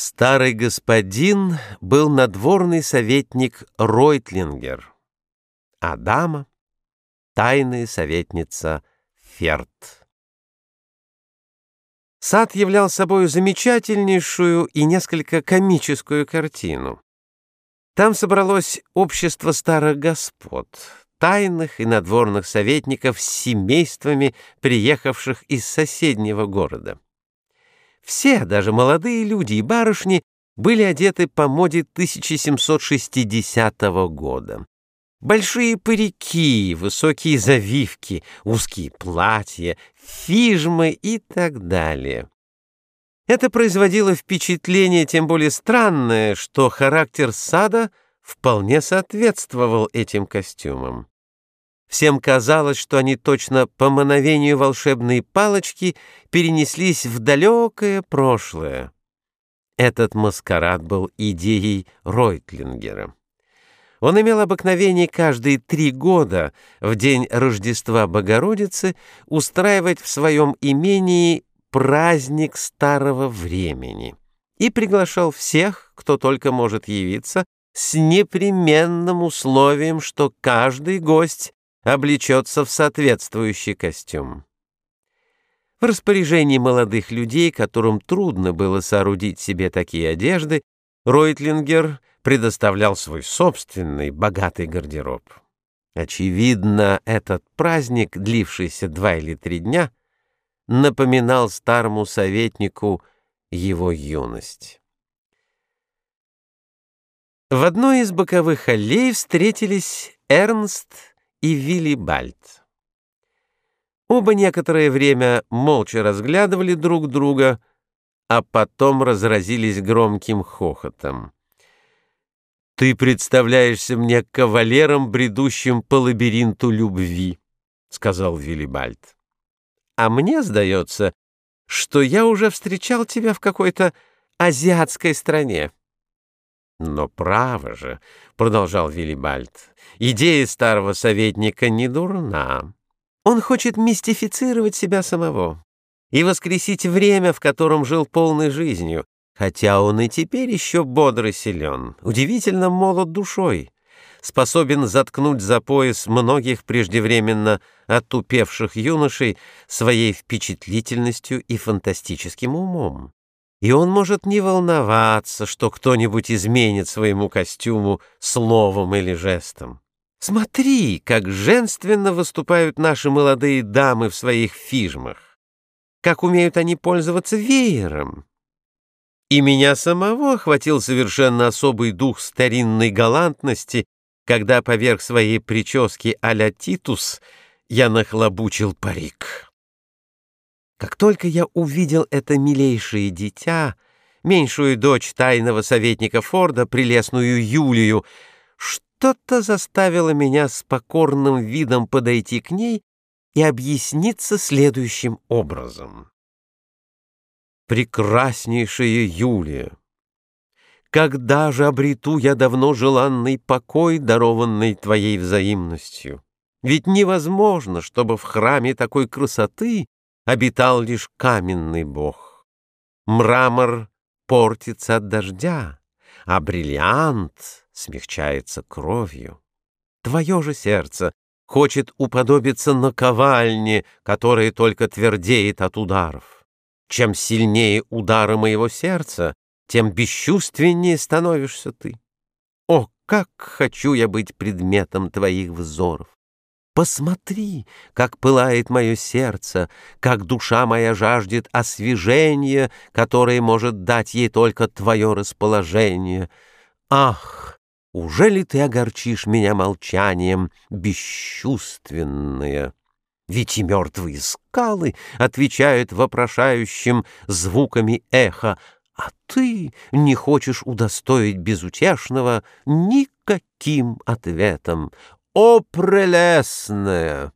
Старый господин был надворный советник Ройтлингер, а дама — тайная советница Ферт. Сад являл собой замечательнейшую и несколько комическую картину. Там собралось общество старых господ, тайных и надворных советников с семействами, приехавших из соседнего города. Все, даже молодые люди и барышни, были одеты по моде 1760 года. Большие парики, высокие завивки, узкие платья, фижмы и так далее. Это производило впечатление тем более странное, что характер сада вполне соответствовал этим костюмам. Всем казалось, что они точно по мановению волшебной палочки перенеслись в далекое прошлое. Этот маскарад был идеей Ройтлингера. Он имел обыкновение каждые три года, в день Рождества Богородицы, устраивать в своем имении праздник старого времени и приглашал всех, кто только может явиться, с непременным условием, что каждый гость облечется в соответствующий костюм. В распоряжении молодых людей, которым трудно было соорудить себе такие одежды, Ройтлингер предоставлял свой собственный богатый гардероб. Очевидно, этот праздник, длившийся два или три дня, напоминал старому советнику его юность. В одной из боковых аллей встретились Эрнст и Виллибальд. Оба некоторое время молча разглядывали друг друга, а потом разразились громким хохотом. «Ты представляешься мне кавалером, бредущим по лабиринту любви», — сказал Виллибальд. «А мне сдается, что я уже встречал тебя в какой-то азиатской стране». «Но право же», — продолжал Виллибальд, — «идея старого советника не дурна. Он хочет мистифицировать себя самого и воскресить время, в котором жил полной жизнью, хотя он и теперь еще бодр силен, удивительно молод душой, способен заткнуть за пояс многих преждевременно отупевших юношей своей впечатлительностью и фантастическим умом и он может не волноваться, что кто-нибудь изменит своему костюму словом или жестом. Смотри, как женственно выступают наши молодые дамы в своих фижмах, как умеют они пользоваться веером. И меня самого охватил совершенно особый дух старинной галантности, когда поверх своей прически а-ля Титус я нахлобучил парик. Как только я увидел это милейшее дитя, меньшую дочь тайного советника Форда, прелестную Юлию, что-то заставило меня с покорным видом подойти к ней и объясниться следующим образом. Прекраснейшая Юлия! Когда же обрету я давно желанный покой, дарованный твоей взаимностью? Ведь невозможно, чтобы в храме такой красоты обитал лишь каменный бог. Мрамор портится от дождя, а бриллиант смягчается кровью. Твое же сердце хочет уподобиться наковальне, которая только твердеет от ударов. Чем сильнее удары моего сердца, тем бесчувственнее становишься ты. О, как хочу я быть предметом твоих взоров! Посмотри, как пылает мое сердце, как душа моя жаждет освежения, которое может дать ей только твое расположение. Ах, уже ли ты огорчишь меня молчанием, бесчувственное? Ведь и мертвые скалы отвечают вопрошающим звуками эха, а ты не хочешь удостоить безутешного никаким ответом. О, прелестная!